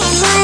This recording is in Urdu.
Come on.